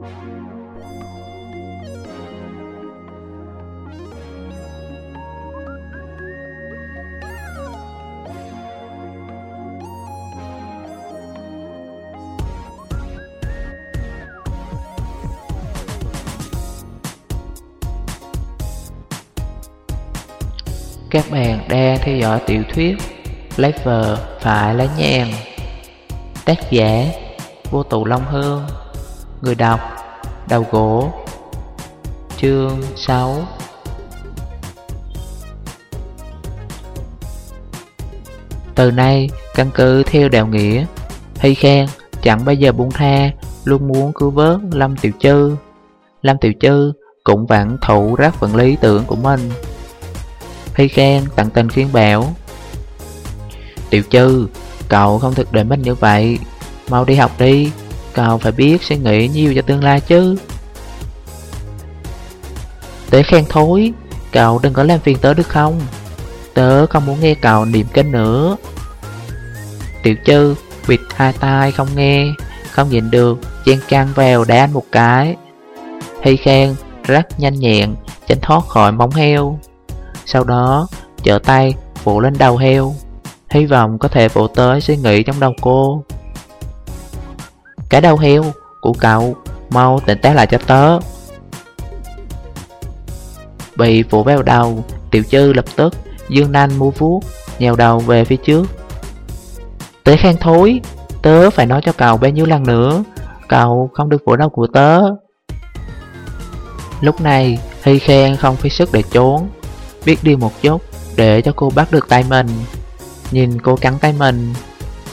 Các bạn đang theo dõi tiểu thuyết Lấy vợ phải lấy nhàn Tác giả Vô tù Long Hương. Người đọc Đầu gỗ Chương 6 Từ nay, căn cứ theo đạo nghĩa Hy khen chẳng bao giờ buông tha Luôn muốn cứu vớt Lâm Tiểu Trư Lâm Tiểu Trư cũng vẫn thủ rác phần lý tưởng của mình. Hy khen tặng tình khuyên bảo Tiểu Trư, cậu không thực để mình như vậy Mau đi học đi. Cậu phải biết suy nghĩ nhiều cho tương lai chứ. Tớ khen thối Cậu đừng có làm phiền tớ được không? Tớ không muốn nghe cậu niệm kinh nữa. Tiểu chư, bịt hai tai không nghe Không nhìn được Chen căng vào đá anh một cái. Hy khen rất nhanh nhẹn Tránh thoát khỏi móng heo. Sau đó trở tay vụ lên đầu heo. Hy vọng có thể vụ tới suy nghĩ trong đầu cô. Cái đầu heo của cậu Mau tỉnh táo lại cho tớ. Bị phủ vào đầu Tiểu chư lập tức, Dương nanh mua vuốt nhào đầu về phía trước. Tớ khen thối, Tớ phải nói cho cậu bao nhiêu lần nữa Cậu không được vỗ đầu của tớ. Lúc này, Hy khen không phí sức để trốn, Biết đi một chút Để cho cô bắt được tay mình. Nhìn cô cắn tay mình,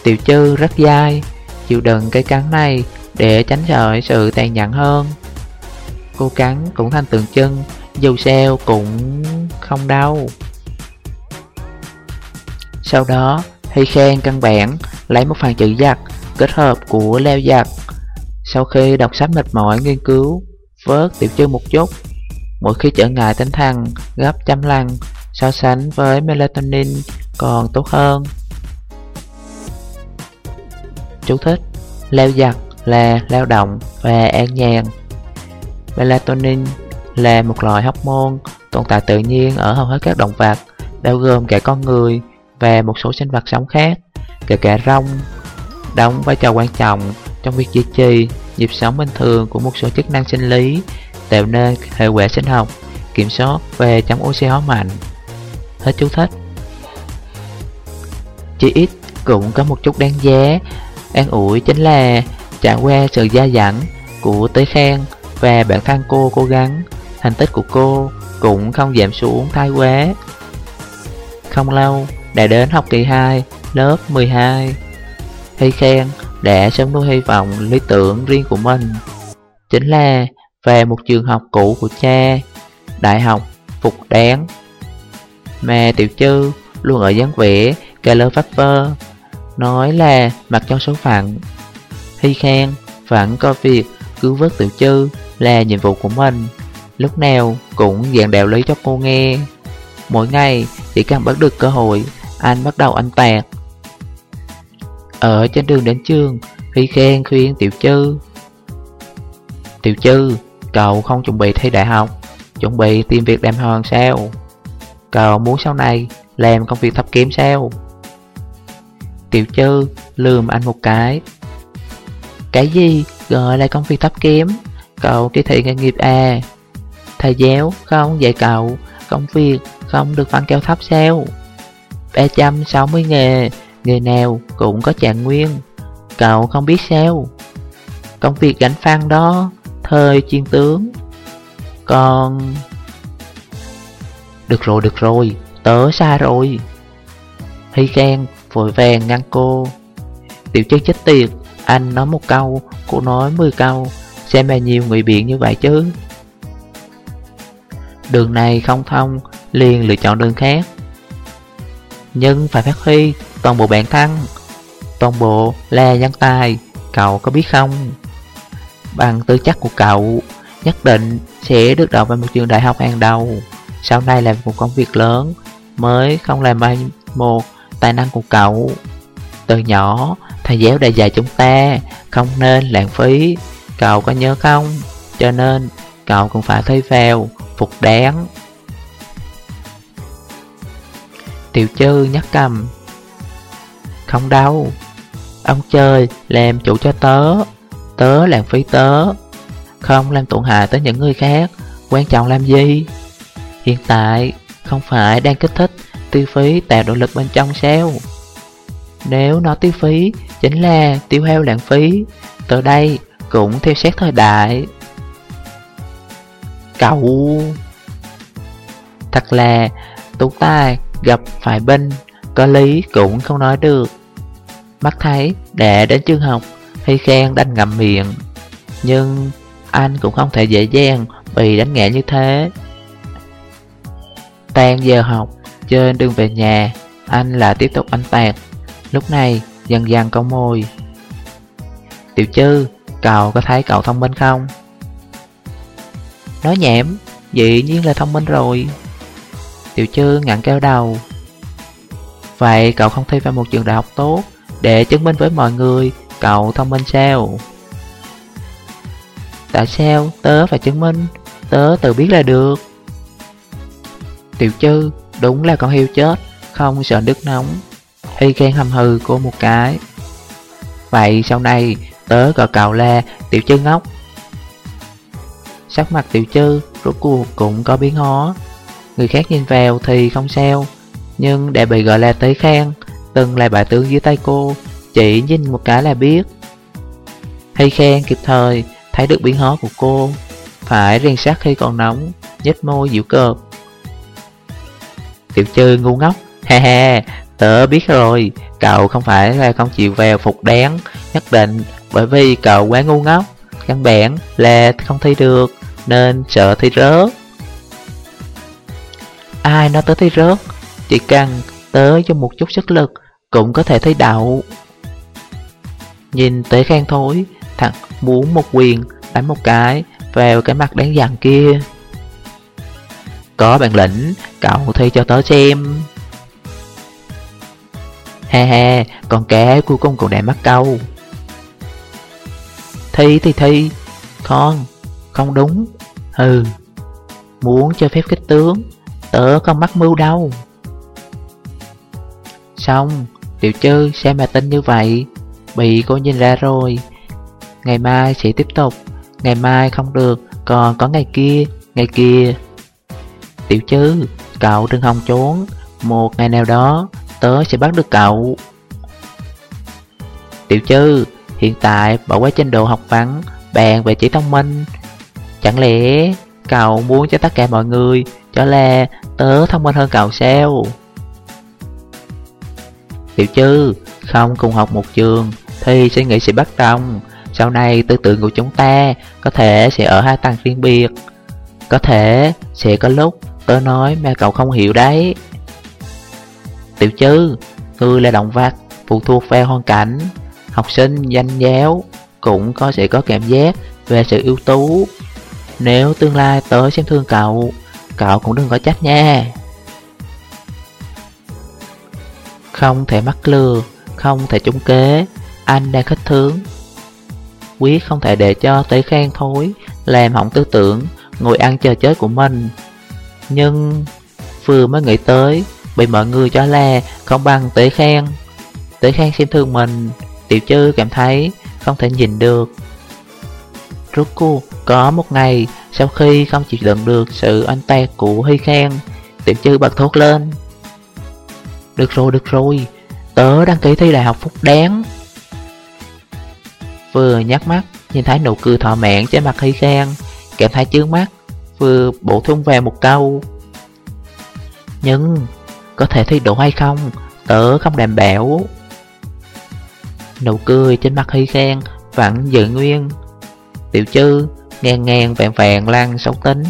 Tiểu chư rất dai Chịu đựng cái cắn này Để tránh sợ sự tàn nhẫn hơn. Cô cắn cũng thành tượng chân Dù sao cũng không đau. Sau đó, Hy khen căn bản Lấy một phần chữ giặc Kết hợp của leo giặc. Sau khi đọc sách mệt mỏi nghiên cứu, Vớt tiểu chư một chút, Mỗi khi trở ngại tinh thần gấp trăm lần, So sánh với melatonin còn tốt hơn. Chú thích. Leo giặt là lao động và an nhàn. Melatonin là một loại hormone tồn tại tự nhiên ở hầu hết các động vật, bao gồm cả con người và một số sinh vật sống khác, kể cả rong, đóng vai trò quan trọng trong việc duy trì nhịp sống bình thường của một số chức năng sinh lý, tạo nên hệ quả sinh học, kiểm soát về chống oxy hóa mạnh. Hết chú thích. Chỉ ít cũng có một chút đáng giá An ủi chính là trải qua sự gia dẫn của Tế Khang và bản thân cô cố gắng. Thành tích của cô cũng không giảm xuống thái quá. Không lâu, đã đến học kỳ 2 lớp 12 Hy Khang đã sớm nuôi hy vọng lý tưởng riêng của mình. Chính là về một trường học cũ của cha, Đại học Phục Đáng. Mà Tiểu Chư luôn ở dáng vẻ Cà lơ phát phơ Nói là mặc cho số phận. Hy khen, vẫn coi việc cứu vớt tiểu chư là nhiệm vụ của mình. Lúc nào cũng dàn đạo lý cho cô nghe. Mỗi ngày chỉ cần bắt được cơ hội, Anh bắt đầu anh tạc. Ở trên đường đến trường, Hy khen khuyên tiểu chư. Tiểu chư, Cậu không chuẩn bị thi đại học, Chuẩn bị tìm việc đàng hoàng sao? Cậu muốn sau này làm công việc thấp kém sao? Tiểu chư lườm anh một cái. Cái gì? Gọi là công việc thấp kém Cậu chỉ thị nghề nghiệp à? Thầy giáo? Không, dạy cậu. Công việc? Không được phân keo thấp sao? 360 nghề. Nghề nào cũng có trạng nguyên. Cậu không biết sao? Công việc gánh phan đó. Thời chuyên tướng. Còn Được rồi được rồi. Tớ sai rồi. Hy khen vội vàng ngăn cô. Tiểu chất chết tiệt, Anh nói một câu, Cô nói 10 câu, Xem mà nhiều người biện như vậy chứ. Đường này không thông, Liền lựa chọn đường khác. Nhưng phải phát huy Toàn bộ bản thân, Toàn bộ là nhân tài, Cậu có biết không? Bằng tư chất của cậu, Nhất định sẽ được đậu vào một trường đại học hàng đầu. Sau này làm một công việc lớn, Mới không làm mai một tài năng của cậu. Từ nhỏ, thầy giáo đã dạy chúng ta không nên lãng phí. Cậu có nhớ không? Cho nên cậu cũng phải thấy vào Phục đáng. Tiểu chư nhắc cầm. Không đâu Ông chơi làm chủ cho tớ. Tớ làm phí tớ Không làm tổn hại tới những người khác. Quan trọng làm gì? Hiện tại không phải đang kích thích Tiêu phí tạo động lực bên trong sao? Nếu nó tiêu phí, Chính là tiêu hao lãng phí. Từ đây cũng theo xét thời đại. Cậu, Thật là tú tài, gặp phải binh, Có lý cũng không nói được. Mắt thấy để đến trường học, Hy khen đành ngậm miệng. Nhưng anh cũng không thể dễ dàng Bị đánh ngã như thế. Tan giờ học trên đường về nhà, Anh lại tiếp tục anh tạc. Lúc này, dần dần câu môi. Tiểu chư, Cậu có thấy cậu thông minh không? Nói nhảm, Dĩ nhiên là thông minh rồi. Tiểu chư ngặn kêu đầu. Vậy cậu không thi vào một trường đại học tốt Để chứng minh với mọi người Cậu thông minh sao? Tại sao tớ phải chứng minh? Tớ tự biết là được. Tiểu chư Đúng là con heo chết, Không sợ nước nóng. Hy khen hầm hừ cô một cái. Vậy sau này, tớ gọi cậu là tiểu chư ngốc. Sắc mặt tiểu chư rốt cuộc cũng có biến hóa. Người khác nhìn vào thì không sao, Nhưng để bị gọi là tới khen Từng là bà tướng dưới tay cô, Chỉ nhìn một cái là biết. Hay khen kịp thời, Thấy được biến hóa của cô. Phải riêng sát khi còn nóng, nhếch môi dịu cợt Tiểu chư ngu ngốc. Ha ha Tớ biết rồi. Cậu không phải là không chịu vào phục đáng, Nhất định, bởi vì cậu quá ngu ngốc. Căn bản là không thi được, Nên sợ thi rớt. Ai nói tớ thi rớt? Chỉ cần tớ cho một chút sức lực, Cũng có thể thi đậu. Nhìn tới khen thối Thằng muốn một quyền Đánh một cái vào cái mặt đáng giận kia. Có bản lĩnh, Cậu thi cho tớ xem. Ha ha, Con cá cuối cùng cũng đã mắc câu. Thi thì thi. Con Không đúng. Hừ, Muốn cho phép kích tướng, Tớ không mắc mưu đâu. Xong Tiểu chư, sao mà tin như vậy? Bị cô nhìn ra rồi. Ngày mai sẽ tiếp tục. Ngày mai không được, Còn có ngày kia Ngày kia. Tiểu chứ, Cậu đừng hòng trốn. Một ngày nào đó Tớ sẽ bắt được cậu. Tiểu chứ, Hiện tại bỏ qua trên đồ học văn Bạn về chỉ thông minh. Chẳng lẽ cậu muốn cho tất cả mọi người Cho là tớ thông minh hơn cậu sao? Tiểu chứ, Không cùng học một trường Thì suy nghĩ sẽ bắt đồng. Sau này tư tưởng của chúng ta Có thể sẽ ở hai tầng riêng biệt. Có thể sẽ có lúc Tớ nói mà cậu không hiểu đấy Tiểu chứ Ngươi là động vật Phụ thuộc vào hoàn cảnh học sinh danh giáo cũng có sẽ có cảm giác về sự ưu tú. Nếu tương lai tới xem thương cậu, cậu cũng đừng có trách nha. Không thể mắc lừa, không thể trúng kế, anh đang khích thướng. Quyết không thể để cho tới khen thối, làm hỏng tư tưởng, ngồi ăn chờ chết của mình. Nhưng vừa mới nghĩ tới, bị mọi người cho là không bằng Tế khen. Tế khen xem thương mình, Tiểu chư cảm thấy không thể nhìn được. Rốt cuộc có một ngày Sau khi không chịu đựng được sự anh ta của Hy Khang Tiểu chư bật thốt lên. Được rồi, được rồi Tớ đăng ký thi đại học Phúc Đáng. Vừa nhắc mắt Nhìn thấy nụ cười thỏa mãn trên mặt Hy Khang Cảm thấy chướng mắt. Vừa bổ sung về một câu. Nhưng Có thể thi đủ hay không, Tớ không đảm bảo. Nụ cười trên mặt Hy Khang vẫn giữ nguyên. Tiểu chư ngàn ngàn vàng vàng lan xấu tính,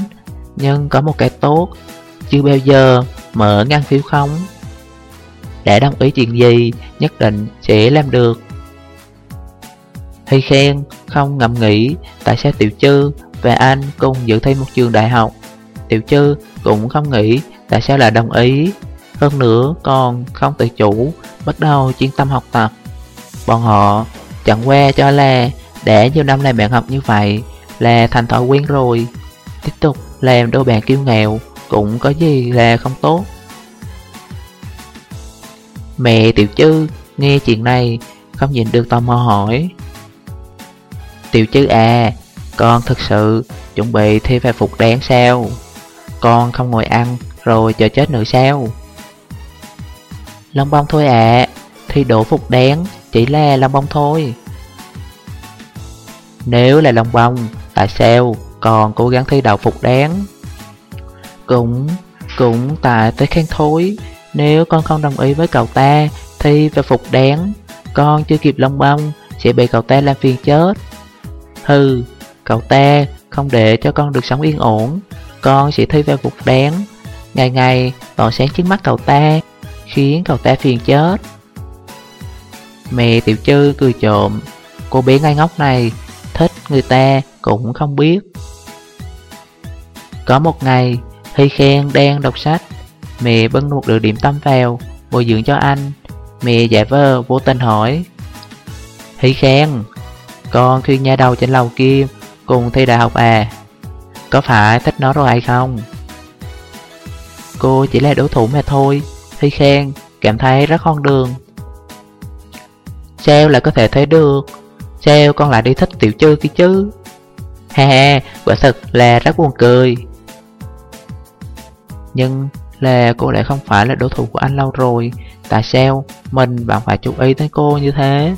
Nhưng có một cái tốt, Chưa bao giờ mở ngăn phiếu không Đã đồng ý chuyện gì Nhất định sẽ làm được. Hy khen không ngậm nghĩ Tại sao Tiểu Chư và anh cùng dự thi một trường đại học. Tiểu Trư cũng không nghĩ Tại sao lại đồng ý. Hơn nữa, còn không tự chủ, Bắt đầu chuyên tâm học tập. Bọn họ chẳng qua cho là để nhiều năm làm bạn học như vậy Là thành thói quen rồi. Tiếp tục làm đôi bạn kiêu nghèo Cũng có gì là không tốt. Mẹ Tiểu Trư nghe chuyện này Không nhìn được tò mò hỏi. Tiểu Trư à con thực sự chuẩn bị thi về phục đáng sao? Con không ngồi ăn rồi chờ chết nữa sao? Long bông thôi ạ. À, Thi đổ phục đáng chỉ là long bông thôi. Nếu là long bông Tại sao còn cố gắng thi đậu phục đáng? Cũng Cũng tại tới khen thối Nếu con không đồng ý với cậu ta Thi về phục đáng Con chưa kịp long bông Sẽ bị cậu ta làm phiền chết. Hừ Cậu ta không để cho con được sống yên ổn. Con sẽ thi vào cuộc đáng Ngày ngày tỏ sáng trước mắt cậu ta, Khiến cậu ta phiền chết. Mẹ tiểu chư cười trộm. Cô bé ngai ngốc này, Thích người ta cũng không biết. Có một ngày, Hy khen đang đọc sách. Mẹ bưng một được điểm tâm vào, Bồi dưỡng cho anh. Mẹ giả vờ vô tình hỏi, Hy khen Con khuyên nhà đầu trên lầu kia Cùng thi đại học à? Có phải thích nó rồi hay không? Cô chỉ là đối thủ mà thôi thi khen cảm thấy rất con đường. Sao lại có thể thấy được Sao con lại đi thích tiểu chư kia chứ. Ha ha, quả thật là rất buồn cười. Nhưng là cô lại không phải là đối thủ của anh lâu rồi Tại sao mình bạn phải chú ý tới cô như thế?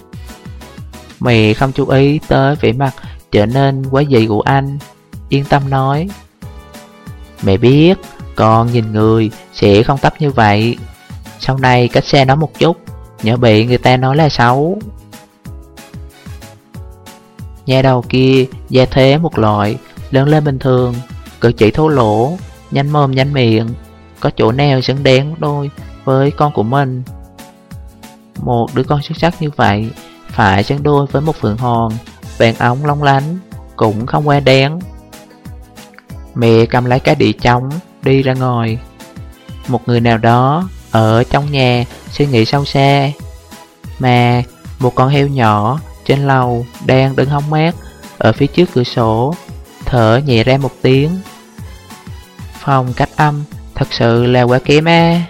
Mày không chú ý tới vẻ mặt trở nên quá dị của anh. Yên tâm nói. Mẹ biết, con nhìn người sẽ không tấp như vậy. Sau này cách xe nó một chút, Nhớ bị người ta nói là xấu. Nhà đầu kia gia thế một loại, Lớn lên bình thường, Cử chỉ thô lỗ, Nhanh mồm nhanh miệng, Có chỗ nào xứng đáng đôi với con của mình. Một đứa con xuất sắc như vậy Phải xứng đôi với một phượng hòn Vàng ống long lánh, Cũng không qua đáng Mẹ cầm lấy cái đĩa trống, Đi ra ngồi. Một người nào đó ở trong nhà suy nghĩ sâu xa. Mà một con heo nhỏ trên lầu đang đứng hóng mát Ở phía trước cửa sổ, Thở nhẹ ra một tiếng. Phòng cách âm thật sự là quá kém á